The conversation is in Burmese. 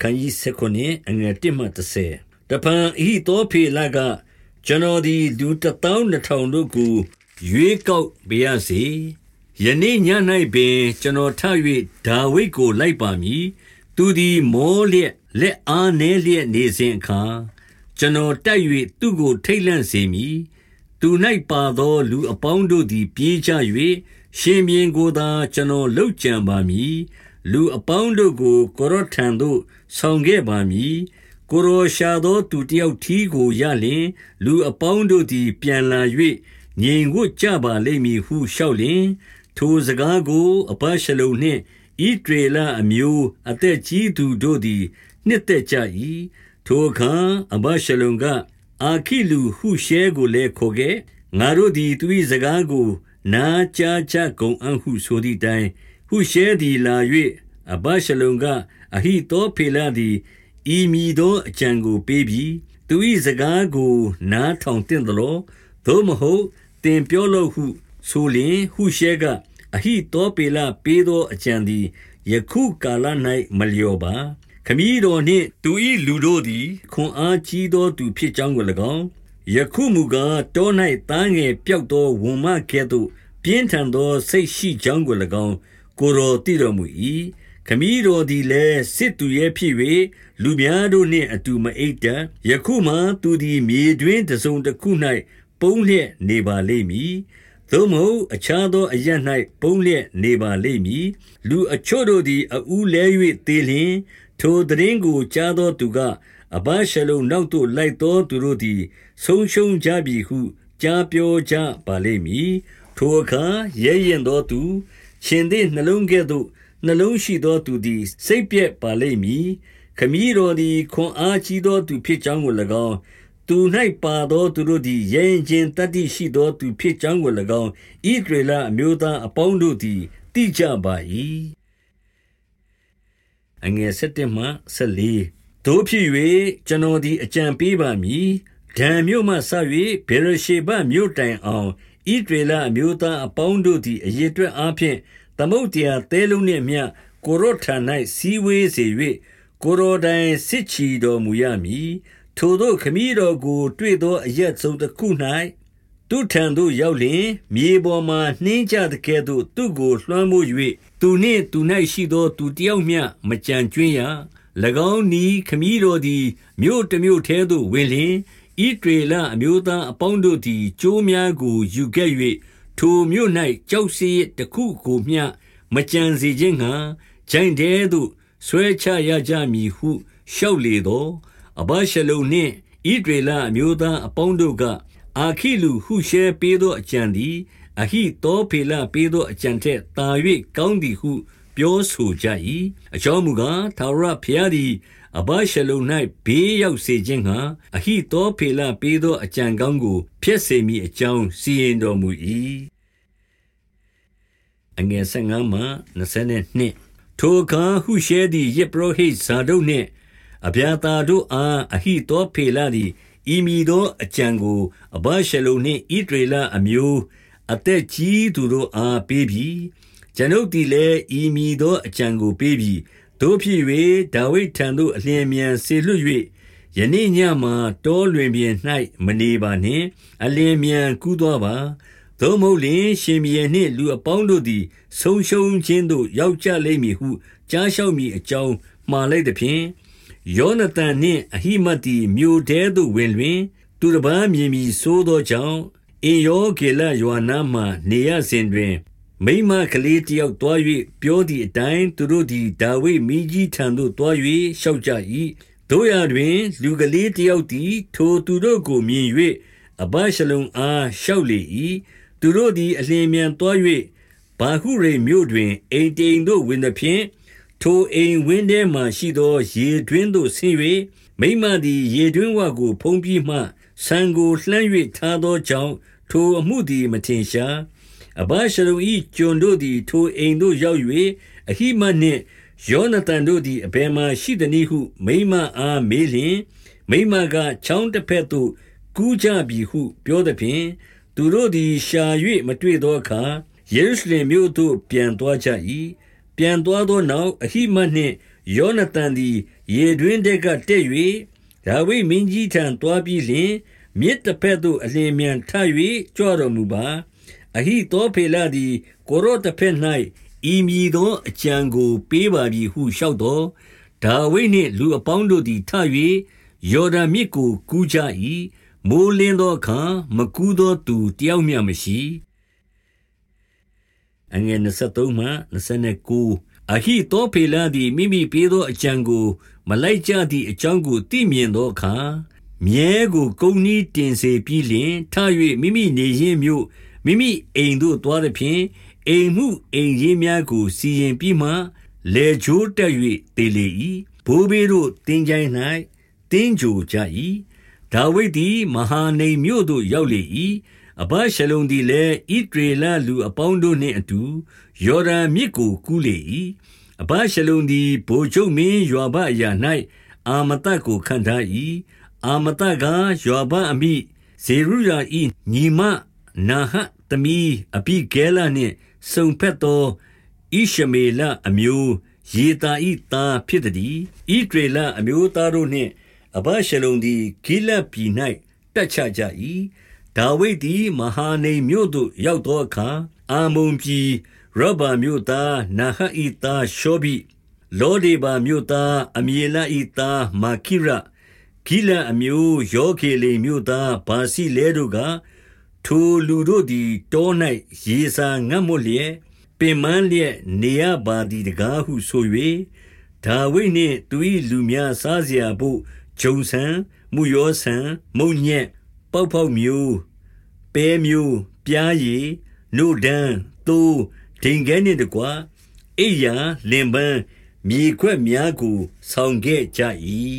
ခန်းကြီး19အငယ်1မှ30တပန်ဤသောဖေလကကျွန်တော်သည်လူတသောင်းနှစ်ထောင်တို့ကိုရွေးကောက်ပါရစေယနေ့ည၌ပင်ကျွန်တော်ထ၍ဒါဝိဒ်ကိုလိုက်ပါမည်သူသည်မောလျက်လက်အားနည်းလျက်နေစဉ်အခါကျွန်တော်တက်၍သူ့ကိုထိတ်လန့်စေမည်သူ၌ပါသောလူအပေါင်းတို့သည် ပြေးကြ၍ရှင်မြင်းကိုသာကျွန်တော်လှုပ်ကြံပါမည် လူအပေါင်းတို့ကို ကိုရောထံသို့ ဆောင်ခဲ့ပါမည် ကိုရောရှာသောသူတယောက်ထီးကိုရလျင် လူအပေါင်းတို့သည် ပြန်လာ၍ငြိမ်ဝတ်ကြပါလိမ့်မည်ဟု လျှောက်လျင် ထိုစကားကိုအဘရှလုံနှင့်ဣဒေလအမျိုး အသက်ကြီးသူတို့သည် နှစ်သက်ကြ၏ထိုအခါအဘရှလုံက အာခိလူဟုရှဲကိုလည်း ခေါ်ခဲ့ ငါတို့သည် သူ၏စကားကို နားကြားကြကုန်အံ့ဟု ဆိုသည့်တိုင် ဟုရှဲသည်လာ၍အဘရှလုံကအဟိတောဖေလသည်ဤမည်သောအကြံကိုပေးပြီးသူ၏စကားကို နားထောင်သင့်သလောသို့မဟုတ်တင်ပြောလို့ဟုဆိုလျင်ဟုရှဲကအဟိတောပေလပေးသောအကြံသည်ယခုကာလ၌မလျော်ပါခမည်းတော်နှင့်သူ၏လူတို့သည်ခွန်အားကြီးသောသူဖြစ်ကြောင်းကို၎င်းယခုမူကားတော၌သားငယ်ပျောက်သောဝန်မကဲ့သို့ပြင်းထန်သောစိတ်ရှိကြောင်းကို၎င်း ကိုတော်သိတော်မူ၏ခမည်းတော်သည်လည်းစစ်သူရဲ့ဖြစ်၍လူများတို့နှင့်အတူမအိပ်တယခုမှသူသည်မြေတွင်တစုံတစ်ခု၌ပုံလျက်နေပါလိမ့်မည်သို့မဟုတ်အခြားသောအရ၌ပုံလျက်နေပါလိမ့်မည်လူအချို့တို့သည်အူးလဲ၍သေလျင်ထိုသတင်းကိုကြားသောသူကအဘရှလုံနောက်သို့လိုက်သောသူတို့သည်ဆုံးရှုံးကြပြီဟုကြားပြောကြပါလိမ့်မည်ထိုအခါရဲရင်သောသူ ရှင်သည်နှလုံးကဲ့သို့နှလုံးရှိသောသူသည် စိတ်ပြက်ပါလိမ့်မည်ခမည်းတော်သည်ခွန်အားကြီးသောသူဖြစ်ကြောင်းကို၎င်းသူ၌ပါသောသူတို့သည်ရဲရင်ချင်းတတ္တိရှိသောသူဖြစ်ကြောင်းကို၎င်းဣဒရေလအမျိုးသားအပေါင်းတို့သည်သိကြပါ၏အငယ်7မှ14တို့ဖြစ်၍ကျွန်တော်သည်အကြံပေးပါမည်ဒံမြို့မှဆ၍ဘေရရှေဘမြို့တိုင်အောင် ဣဒရေလအမျိုးသားအပေါင်းတို့သည် အရေအတွက်အားဖြင့် သမုတ်တရားသဲလုံးနှင့်မြကိုရောထံ၌စီဝေးစေ၍ကိုရောတိုင် စစ်ချီတော်မူရမည် ထိုသောခမည်းတော်ကို တွေ့သောအရက်ဆုံးတစ်ခု၌သူထံသို့ရောက်လျင် မြေပေါ်မှနှင်းကြသကဲ့သို့ သူကို လွှမ်းမိုး၍သူနှင့်သူ၌ရှိသော သူတယောက်မျှ မကြံကျွင်းရ၎င်းနီခမည်းတော်သည် မြို့တမြို့ထဲသို့ဝင်လျင် ဣဒေလအမျိုးသားအပေါင်းတို့သည် ကြိုးများကိုယူခဲ့၍ထိုမြို့၌ကြောက်စီတစ်ခုကိုမျှ မကြံစေခြင်းငှာဂျိုင်တဲသို့ ဆွဲချရကြမည်ဟု လျှောက်လေသောအဘရှလုံနှင့်ဣဒေလအမျိုးသားအပေါင်းတို့က အာခိလူဟုရှဲပေးသောအကြံသည် အဟိတောဖေလပေးသော အကြံထက်သာ၍ကောင်းသည်ဟု ပြောဆိုကြ၏အကြောင်းမူကားသာရဖျားသည် အဘရှလုံ၌ဘေးရောက်စေခြင်းဟာအဟိတောဖေလပေးသောအကြံကောင်းကိုဖျက်စေမိအကြောင်းစီရင်တော်မူ၏အငယ်15မှ22ထိုအခါဟုရှဲသည်ယေဘရဟိဇာဒုတ်နှင့်အဗျာသာတို့အားအဟိတောဖေလသည်ဤမည်သောအကြံကိုအဘရှလုံနှင့်ဣဒရေလအမျိုးအသက်ကြီးသူတို့အားပေးပြီးကျွန်ုပ်သည်လည်းဤမည်သောအကြံကိုပေးပြီး တို့ဖြစ်၍ဒါဝိဒ်ထံသို့ အလျင်မြန်ဆေလွတ်၍ယနေ့ညမှာ တောလွင်ပြင်၌မနေပါနှင့် အလျင်မြန် ကူးသွားပါ သို့မဟုတ်လျှင် ရှင်ဘီယနှင့် လူအပေါင်းတို့သည် ဆုံးရှုံးခြင်းသို့ ရောက်ကြလိမ့်မည်ဟု ကြားလျှောက်မိအကြောင်း မှားလိုက်သည်ဖြင့် ယောနသန်နှင့် အဟိမတ်သည် မြို့ထဲသို့ဝင်လျင် သူတစ်ပါးမြင်ပြီးဆိုးသောကြောင့် အင်ယောဂေလယွာနာမှနေရစဉ်တွင် မိမကလေးတယောက်သွား၍ပြောသည့်အတိုင်းသူတို့သည်ဒါဝိဒ်မိကြီးထံသို့သွား၍ရှောက်ကြ၏တို့ရတွင် လူကလေးတယောက်သည် ထိုသူတို့ကိုမြင်၍အဘရှလုံအားရှောက်လေ၏သူတို့သည်အလျင်မြန်သွား၍ဘာဟုရိမြို့တွင်အိမ်တိမ်သို့ဝင်သည်ဖြင့်ထိုအိမ်ဝင်းထဲမှရှိသော ရေတွင်းသို့ဆင်း၍မိမသည် ရေတွင်းဝကို ဖုံးပြီးမှဆံကိုလှမ်း၍ထားသောကြောင့်ထိုအမှုသည်မထင်ရှား အဘရှလုံ၏ကျွန်တို့သည် ထိုအိမ်သို့ရောက်၍အဟိမနှင့်ယောနသန်တို့သည်အဘယ်မှရှိသနည်းဟု မိမအားမေးလျင်မိမကချောင်းတစ်ဖက်သို့ကူးကြပြီဟု ပြောသည်ဖြင့်သူတို့သည်ရှာ၍မတွေ့သောအခါယေရုရှလင်မြို့သို့ပြန်သွားကြ၏ပြန်သွားသောနောက်အဟိမတ်နှင့်ယောနသန်သည်ရေတွင်းထဲကတက်၍ဒါဝိဒ်မင်းကြီးထံသွားပြီးလျှင်မြစ်တစ်ဖက်သို့အလျင်မြန်ထ၍ကြွတော်မူပါ အဟိသောဖေလသည် ကိုရော့တစ်ဖက်၌ဤမည်သောအကြံကိုပေးပါပြီဟုလျှောက်တော်ဒါဝိဒ်နှင့်လူအပေါင်းတို့သည်ထ၍ယော်ဒန်မြစ်ကိုကူးကြ၏မိုးလင်းသောအခါမကူးသောသူတယောက်မျှမရှိအငယ်23မှ29အဟိတောဖေလသည်မိမိပေးသောအကြံကို မလိုက်ကြသည့်အကြောင်းကိုသိမြင်သောအခါမြဲကိုကုန်းနီးတင်စေပြီးလျှင်ထ၍မိမိနေရင်းမြို့ မိမိအိမ်သို့သွားသည်ဖြင့်အိမ်မှုအိမ်ရေးများကို စီရင်ပြီးမှလေချိုးတက်၍တည်လေ၏ဘိုးဘေးတို့တင်းကြိုင်း၌တင်းကြိုကြ၏ဒါဝိဒ်သည်မဟာနိမ်မြို့သို့ရောက်လေ၏အဘရှလုံသည်လည်းဣဒရေလလူအပေါင်းတို့နှင့်အတူယော်ဒန်မြစ်ကိုကူးလေ၏အဘရှလုံသည်ဗိုလ်ချုပ်မင်းယွာဘအရာ၌အာမတကိုခံထား၏အာမတကယွာဘအမိဇေရုယာ၏ညီမ နာဟသမီးအဘိဂဲလနှင့်စုံဖက်သောဣရှမေလအမျိုးယေတာဤသားဖြစ်သည်ဣဒရေလအမျိုးသားတို့နှင့်အဘရှလုံသည်ဂိလပြည်၌တက်ချကြ၏ဒါဝိဒ်သည်မဟာနိမ်မြို့သို့ရောက်သောအခါအာမုန်ပြည်ရဗ္ဗာမြို့သားနာဟတ်ဤသားရှောဘိလောဒေဘာမြို့သားအမြေလဤသားမာခိရဂိလအမျိုးယောခေလေမြို့သားဘာစီလဲတို့က ထိုလူတို့သည်တော၌ရေစာငတ်မွလျက်ပင်မန်းလျက်နေရပါသည်တကားဟုဆို၍ဒါဝိဒ်နှင့်သူ၏လူများစားเสียဖို့ဂျုံဆန်မူယောဆန်မုံညက်ပေါက်ပေါက်မျိုးပဲမျိုးပြားရည်နို့ဒန်းသိုးဒိန်ခဲနှင့်တကွအိယာလင်ပန်းမြေခွက်များကိုဆောင်ခဲ့ကြ၏